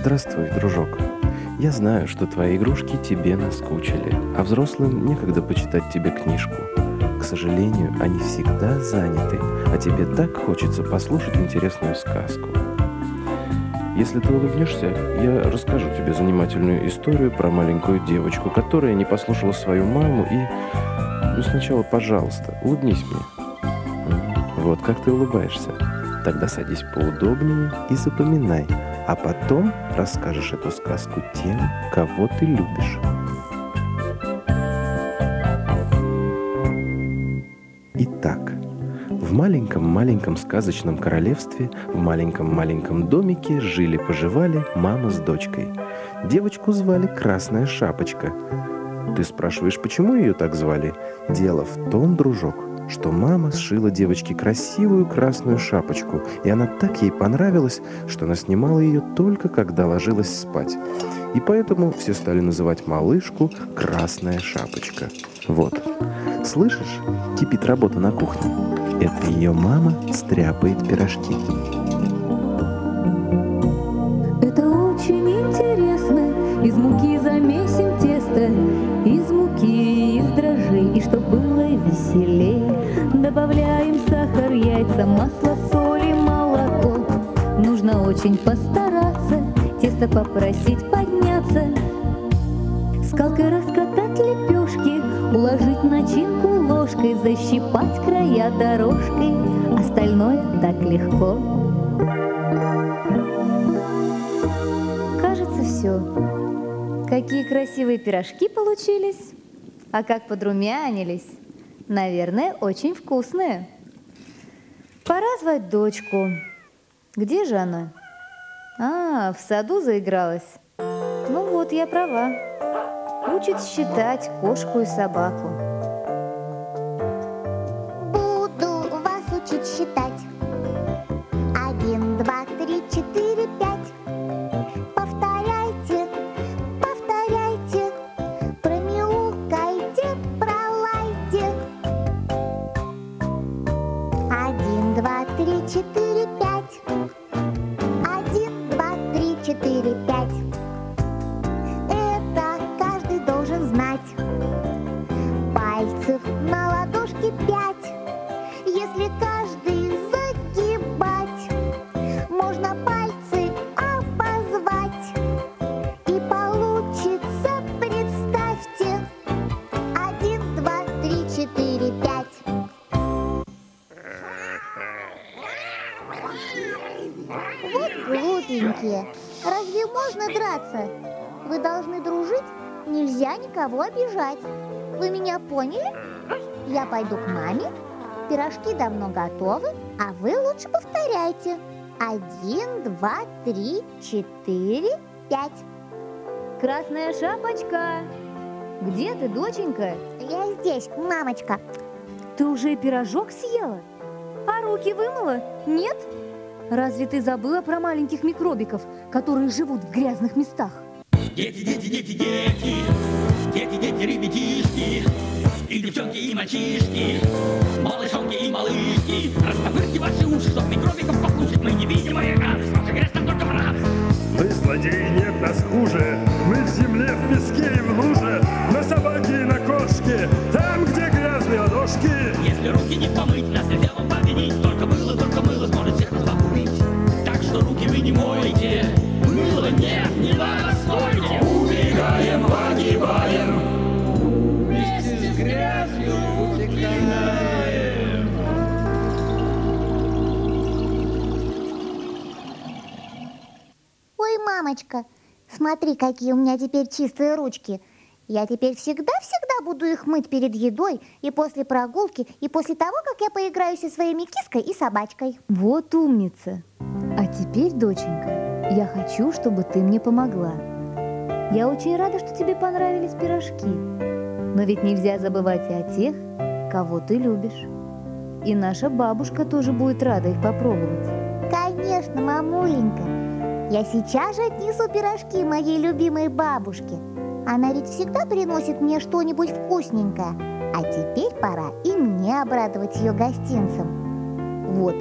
Здравствуй, дружок. Я знаю, что твои игрушки тебе наскучили, а взрослым некогда почитать тебе книжку. К сожалению, они всегда заняты, а тебе так хочется послушать интересную сказку. Если ты улыбнешься, я расскажу тебе занимательную историю про маленькую девочку, которая не послушала свою маму и... Ну, сначала, пожалуйста, улыбнись мне. Вот как ты улыбаешься. Тогда садись поудобнее и запоминай, а потом расскажешь эту сказку тем, кого ты любишь. Итак, в маленьком-маленьком сказочном королевстве, в маленьком-маленьком домике жили-поживали мама с дочкой. Девочку звали Красная Шапочка. Ты спрашиваешь, почему ее так звали? Дело в том, дружок, что мама сшила девочке красивую красную шапочку, и она так ей понравилась, что она снимала ее только когда ложилась спать. И поэтому все стали называть малышку Красная Шапочка. Вот. Слышишь, кипит работа на кухне. Это ее мама стряпает пирожки. Это очень интересно. Из муки замесим И чтоб было веселей, добавляем сахар, яйца, масло, соль и молоко. Нужно очень постараться, тесто попросить подняться. Скалкой раскатать лепешки, уложить начинку ложкой, защипать края дорожкой. Остальное так легко. Кажется, все. Какие красивые пирожки получились. А как подрумянились. Наверное, очень вкусные. Пора звать дочку. Где же она? А, в саду заигралась. Ну вот, я права. Учит считать кошку и собаку. Буду вас учить считать. Один, два, три, четыре, никого обижать. Вы меня поняли? Я пойду к маме. Пирожки давно готовы, а вы лучше повторяйте. Один, два, три, четыре, пять. Красная шапочка! Где ты, доченька? Я здесь, мамочка. Ты уже пирожок съела? А руки вымыла? Нет? Разве ты забыла про маленьких микробиков, которые живут в грязных местах? Дети, дети, дети, дети, дети, дети, ребятишки, и девчонки, и мальчишки, малышонки и малышки, растопырьте ваши уши, чтоб микробиков послушать, мы невидимые радость, ваша грязь нам только в радость. Мы злодеи, нет нас хуже. Мы в земле, в песке и в луже. На собаке и на кошке. Там, где грязные ладошки. Если руки не помыть, нас нельзя смотри, какие у меня теперь чистые ручки. Я теперь всегда-всегда буду их мыть перед едой и после прогулки, и после того, как я поиграюсь со своими киской и собачкой. Вот умница. А теперь, доченька, я хочу, чтобы ты мне помогла. Я очень рада, что тебе понравились пирожки. Но ведь нельзя забывать и о тех, кого ты любишь. И наша бабушка тоже будет рада их попробовать. Конечно, мамуленька. Я сейчас же отнесу пирожки моей любимой бабушке. Она ведь всегда приносит мне что-нибудь вкусненькое. А теперь пора и мне обрадовать ее гостинцем. Вот,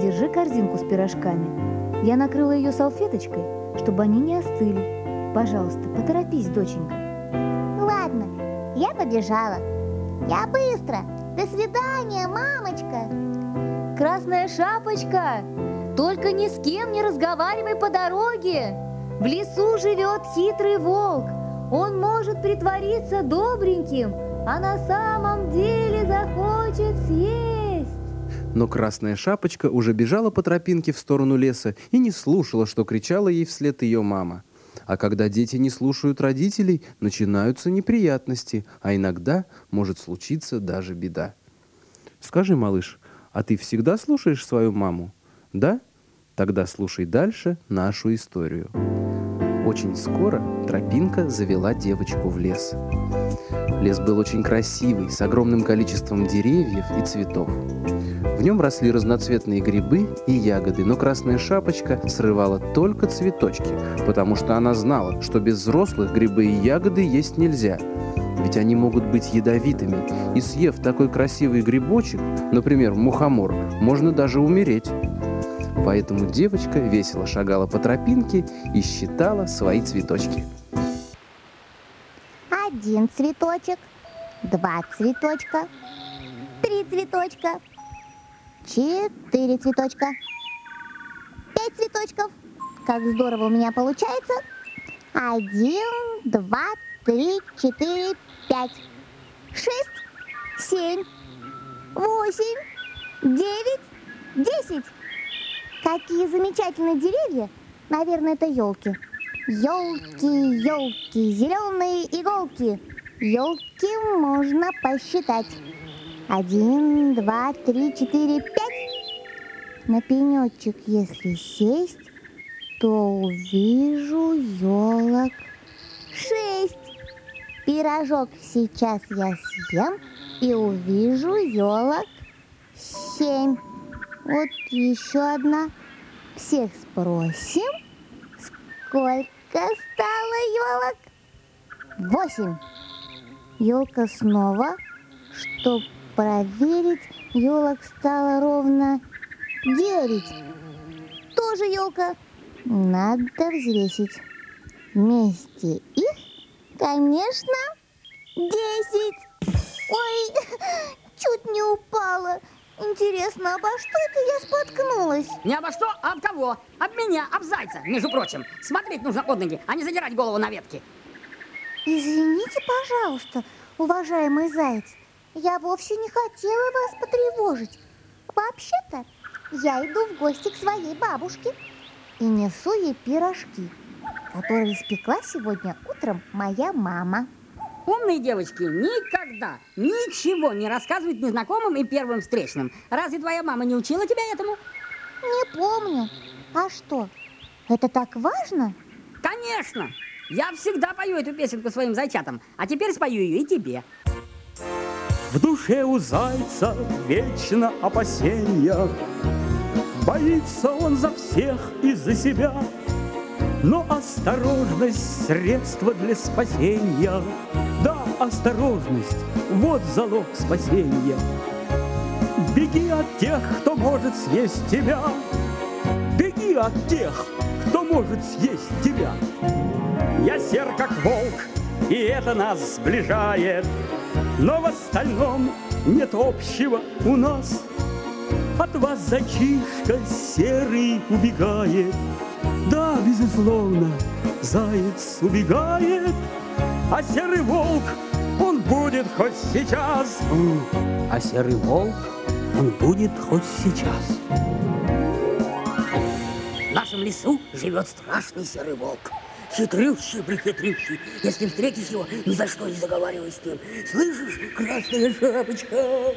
держи корзинку с пирожками. Я накрыла ее салфеточкой, чтобы они не остыли. Пожалуйста, поторопись, доченька. Ладно, я побежала. Я быстро. До свидания, мамочка. Красная шапочка, только ни с кем не разговаривай по дороге. В лесу живет хитрый волк. Он может притвориться добреньким, а на самом деле захочет съесть. Но Красная Шапочка уже бежала по тропинке в сторону леса и не слушала, что кричала ей вслед ее мама. А когда дети не слушают родителей, начинаются неприятности, а иногда может случиться даже беда. Скажи, малыш, а ты всегда слушаешь свою маму? Да? Тогда слушай дальше нашу историю. Очень скоро тропинка завела девочку в лес. Лес был очень красивый, с огромным количеством деревьев и цветов. В нем росли разноцветные грибы и ягоды, но Красная Шапочка срывала только цветочки, потому что она знала, что без взрослых грибы и ягоды есть нельзя. Ведь они могут быть ядовитыми, и съев такой красивый грибочек, например, мухомор, можно даже умереть. Поэтому девочка весело шагала по тропинке и считала свои цветочки. Один цветочек, два цветочка, три цветочка, четыре цветочка, пять цветочков. Как здорово у меня получается. Один, два, три, четыре, пять, шесть, семь, восемь, девять, десять. Какие замечательные деревья. Наверное, это елки. Елки, елки, зеленые иголки. Елки можно посчитать. Один, два, три, четыре, пять. На пенечек, если сесть, то увижу елок шесть. Пирожок сейчас я съем и увижу елок семь. Вот еще одна. Всех спросим, сколько стало елок? Восемь. Елка снова, чтобы проверить, елок стало ровно девять. Тоже елка. Надо взвесить. Вместе их, конечно, десять. Ой, чуть не упала. Интересно, обо что это я споткнулась? Не обо что, а об кого? Об меня, об зайца, между прочим. Смотреть нужно под ноги, а не задирать голову на ветки. Извините, пожалуйста, уважаемый заяц. Я вовсе не хотела вас потревожить. Вообще-то, я иду в гости к своей бабушке и несу ей пирожки, которые испекла сегодня утром моя мама. Умные девочки никогда ничего не рассказывают незнакомым и первым встречным. Разве твоя мама не учила тебя этому? Не помню. А что, это так важно? Конечно! Я всегда пою эту песенку своим зайчатам, а теперь спою ее и тебе. В душе у зайца вечно опасения Боится он за всех и за себя Но осторожность – средство для спасения Да, осторожность – вот залог спасения. Беги от тех, кто может съесть тебя. Беги от тех, кто может съесть тебя. Я сер, как волк, и это нас сближает. Но в остальном нет общего у нас. От вас зайчишка серый убегает. Да, безусловно, заяц убегает, а серый волк, он будет хоть сейчас. А серый волк, он будет хоть сейчас. В нашем лесу живет страшный серый волк. Хитрющий, прихитрющий. Если встретишь его, ни за что не заговаривай с ним. Слышишь, красная шапочка?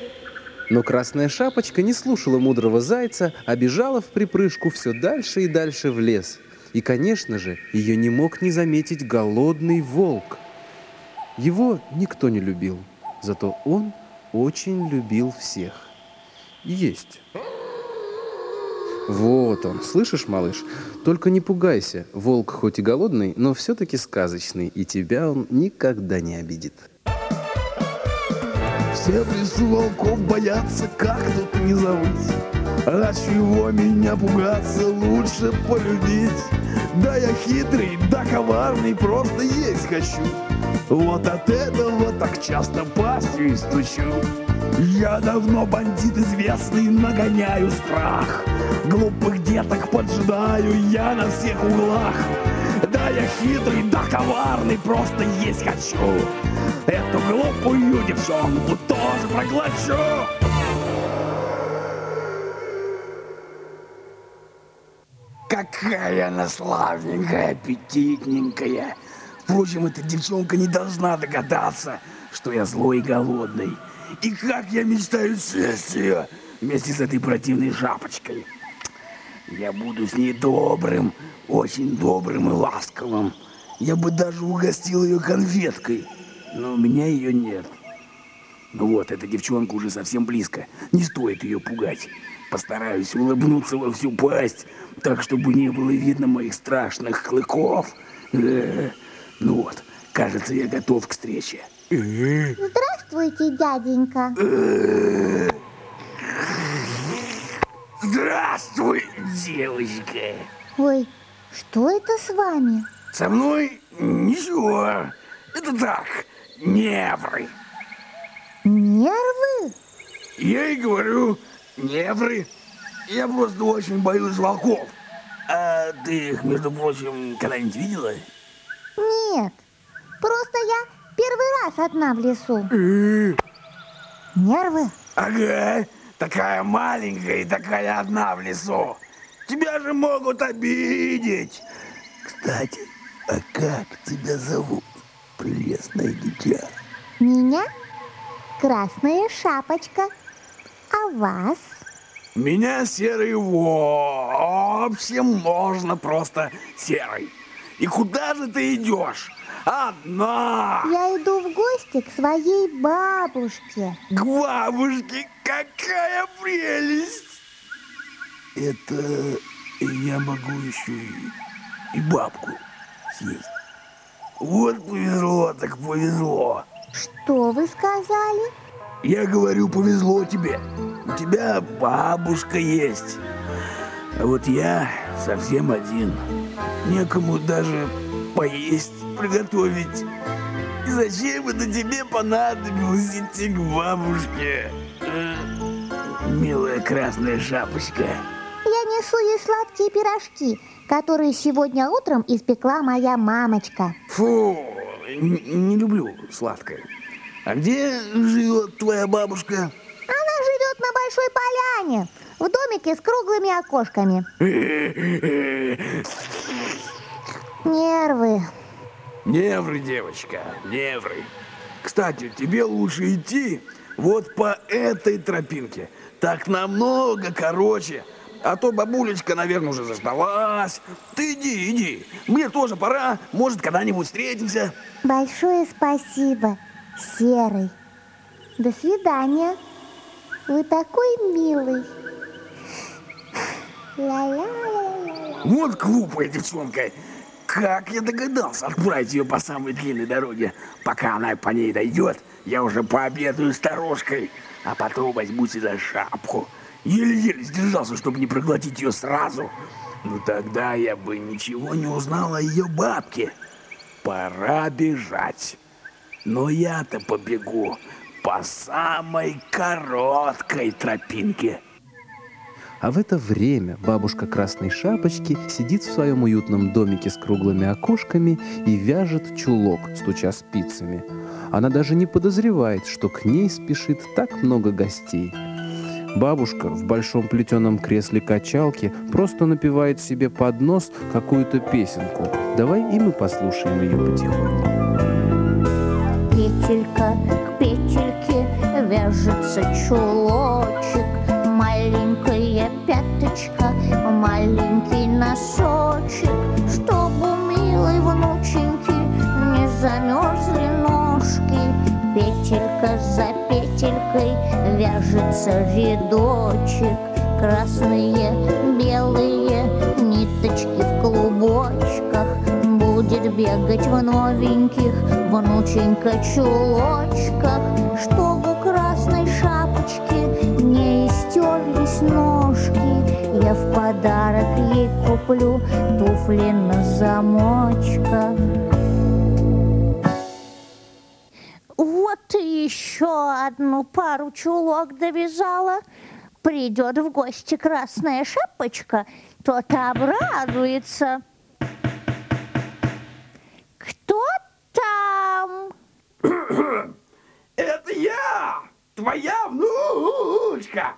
Но Красная Шапочка не слушала мудрого зайца, а бежала в припрыжку все дальше и дальше в лес. И, конечно же, ее не мог не заметить голодный волк. Его никто не любил, зато он очень любил всех. Есть. Вот он, слышишь, малыш? Только не пугайся, волк хоть и голодный, но все-таки сказочный, и тебя он никогда не обидит. Все в лесу волков боятся, как тут не зовут. А чего меня пугаться, лучше полюбить. Да я хитрый, да коварный, просто есть хочу. Вот от этого так часто пастью и стучу. Я давно бандит известный, нагоняю страх. Глупых деток поджидаю я на всех углах. Да я хитрый, да коварный, просто есть хочу. Эту глупую девчонку тоже проглочу. Какая она славненькая, аппетитненькая. Впрочем, эта девчонка не должна догадаться, что я злой и голодный. И как я мечтаю съесть ее вместе с этой противной жабочкой. Я буду с ней добрым, очень добрым и ласковым. Я бы даже угостил ее конфеткой, но у меня ее нет. Ну вот, эта девчонка уже совсем близко. Не стоит ее пугать. Постараюсь улыбнуться во всю пасть, так, чтобы не было видно моих страшных клыков. Э, Ну вот, кажется, я готов к встрече. Э, Здравствуйте, дяденька. Здравствуй, девочка. Ой, что это с вами? Со мной ничего. Это так, невры. Нервы? Я и говорю, невры. Я просто очень боюсь волков. А ты их, между прочим, когда-нибудь видела? Нет. Просто я первый раз одна в лесу. Нервы? Ага, такая маленькая и такая одна в лесу. Тебя же могут обидеть. Кстати, а как тебя зовут, прелестное дитя? Меня? Красная шапочка. А вас? Меня серый во. Вообще можно просто серый. И куда же ты идешь? Одна. Я иду в гости к своей бабушке. К бабушке. Какая прелесть. Это я могу еще и, и бабку съесть. Вот повезло, так повезло. Что вы сказали? Я говорю, повезло тебе. У тебя бабушка есть. А вот я совсем один. Некому даже поесть приготовить. И зачем это тебе понадобилось идти к бабушке? Э, Милая красная шапочка. Я несу ей сладкие пирожки, которые сегодня утром испекла моя мамочка. Фу, не люблю сладкое. А где живет твоя бабушка? Она живет на большой поляне, в домике с круглыми окошками. Нервы. Невры, девочка, невры. Кстати, тебе лучше идти вот по этой тропинке. Так намного короче. А то бабулечка, наверное, уже заждалась. Ты иди, иди. Мне тоже пора. Может, когда-нибудь встретимся. Большое спасибо, Серый. До свидания. Вы такой милый. Ла-ла-ла-ла-ла. Вот глупая девчонка. Как я догадался отправить ее по самой длинной дороге. Пока она по ней дойдет, я уже пообедаю старушкой, а потом возьмусь и за шапку. Еле-еле сдержался, чтобы не проглотить ее сразу. Ну тогда я бы ничего не узнал о ее бабке. Пора бежать. Но я-то побегу по самой короткой тропинке. А в это время бабушка Красной Шапочки сидит в своем уютном домике с круглыми окошками и вяжет чулок, стуча спицами. Она даже не подозревает, что к ней спешит так много гостей. Бабушка в большом плетеном кресле качалки просто напевает себе под нос какую-то песенку. Давай и мы послушаем ее потихоньку. Петелька к петельке вяжется чулочек, вяжется рядочек, красные, белые ниточки в клубочках. Будет бегать в новеньких внученька чулочках, чтобы красной шапочки не истерлись ножки. Я в подарок ей куплю туфли на замочках. Еще одну пару чулок довязала. Придет в гости красная шапочка, тот обрадуется. Кто там? Это я, твоя внучка,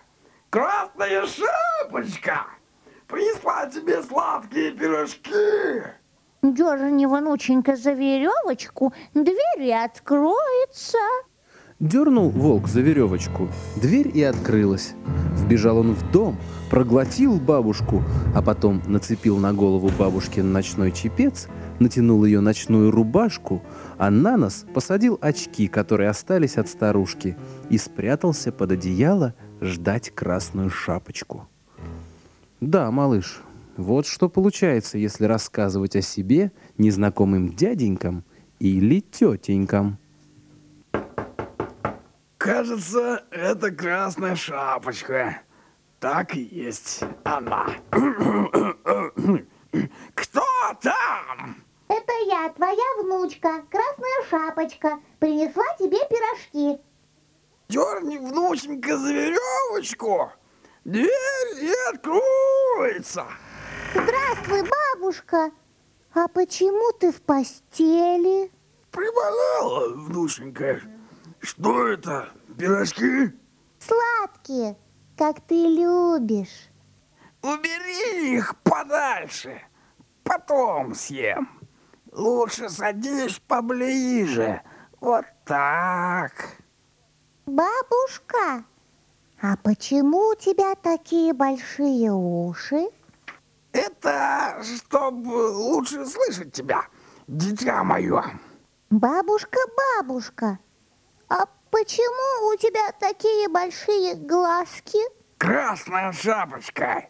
красная шапочка. Принесла тебе сладкие пирожки. Дерни, внученька, за веревочку, дверь откроется. Дернул волк за веревочку, дверь и открылась. Вбежал он в дом, проглотил бабушку, а потом нацепил на голову бабушкин ночной чепец, натянул ее ночную рубашку, а на нос посадил очки, которые остались от старушки, и спрятался под одеяло ждать красную шапочку. Да, малыш, вот что получается, если рассказывать о себе незнакомым дяденькам или тетенькам. Кажется, это красная шапочка. Так и есть она. Кто там? Это я, твоя внучка, красная шапочка. Принесла тебе пирожки. Дерни, внученька, за веревочку. Дверь и откроется. Здравствуй, бабушка. А почему ты в постели? Приболела, внученька. Что это? Пирожки? Сладкие, как ты любишь. Убери их подальше. Потом съем. Лучше садись поближе. Вот так. Бабушка, а почему у тебя такие большие уши? Это чтобы лучше слышать тебя, дитя мое. Бабушка, бабушка, почему у тебя такие большие глазки? Красная шапочка.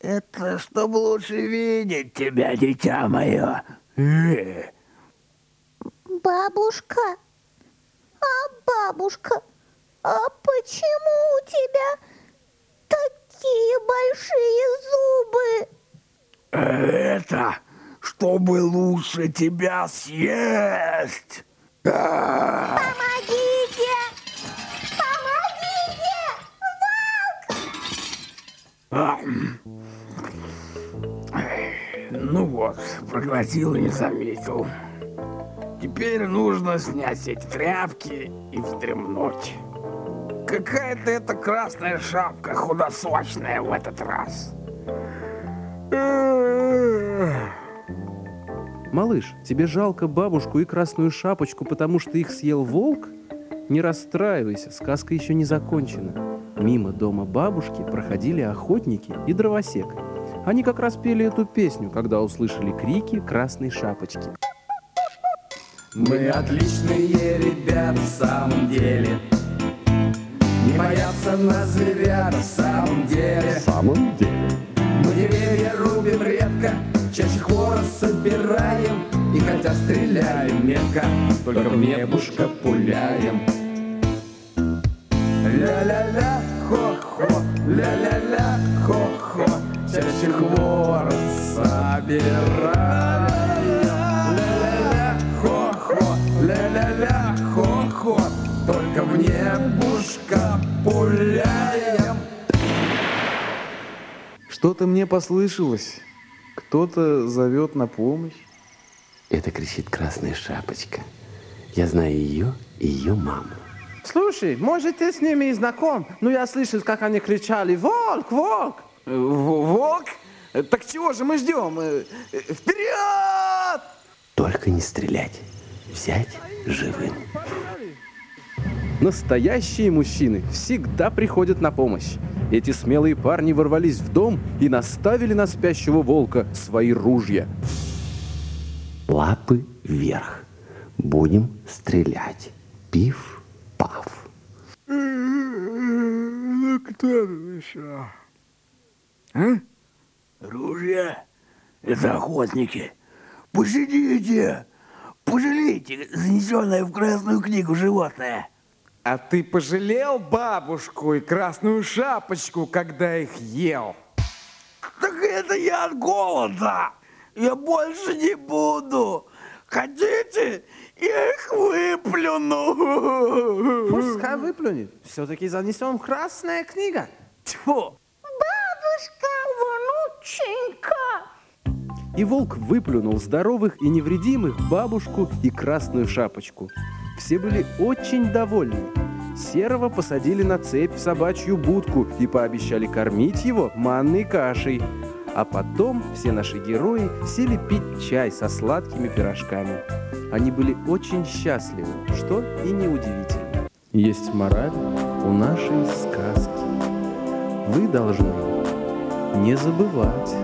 Это чтобы лучше видеть тебя, дитя мое. Э, Бабушка, а бабушка, а почему у тебя такие большие зубы? Это чтобы лучше тебя съесть. Помогите! Помогите! м. Ну вот, проглотил и не заметил. Теперь нужно снять эти тряпки и вздремнуть. Какая-то эта красная шапка худосочная в этот раз. Эх. Малыш, тебе жалко бабушку и красную шапочку, потому что их съел волк? Не расстраивайся, сказка еще не закончена. Мимо дома бабушки проходили охотники и дровосек. Они как раз пели эту песню, когда услышали крики красной шапочки. Мы отличные ребята в самом деле Не боятся нас зверята в самом деле В самом деле. Собираем И хотя стреляем метко Только в небушка пуляем. Ля-ля-ля, хо-хо Ля-ля-ля, хо-хо Чаще хворост собираем. Ля-ля-ля, хо-хо Ля-ля-ля, хо-хо Только в небушка пуляем. Что-то мне послышалось. Кто-то зовет на помощь. Это кричит Красная Шапочка. Я знаю ее и ее маму. Слушай, может, ты с ними и знаком, но я слышал, как они кричали «Волк! Волк!» Волк? Так чего же мы ждем? Э, э, Вперед! Только не стрелять. Взять живым. Настоящие мужчины всегда приходят на помощь. Эти смелые парни ворвались в дом и наставили на спящего волка свои ружья. Лапы вверх. Будем стрелять. Пиф-паф. Ну, кто тут еще? А? Ружья? Это охотники. Пощадите! Пожалейте занесенное в Красную книгу животное. А ты пожалел бабушку и красную шапочку, когда их ел? Так это я от голода. Я больше не буду. Хотите, я их выплюну. Пускай выплюнет. Все-таки занесем красная книга. Тьфу. Бабушка, внученька. И волк выплюнул здоровых и невредимых бабушку и красную шапочку. Все были очень довольны. Серого посадили на цепь в собачью будку и пообещали кормить его манной кашей. А потом все наши герои сели пить чай со сладкими пирожками. Они были очень счастливы, что и неудивительно. Есть мораль у нашей сказки. Вы должны не забывать.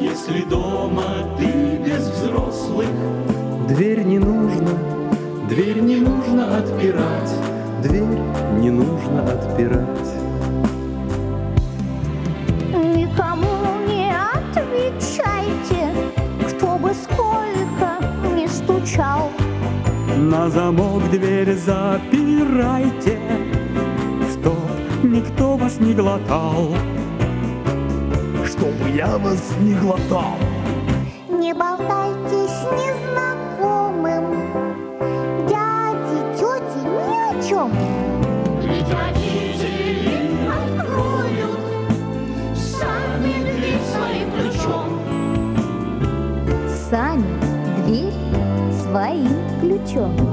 Если дома ты без взрослых, Дверь не нужно, дверь не нужно отпирать. дверь не нужно отпирать. Никому не отвечайте, кто бы сколько не стучал. На замок дверь запирайте, чтоб никто вас не глотал. Чтобы я вас не глотал. Не болтайте с незнакомым. Сами дверь своим ключом.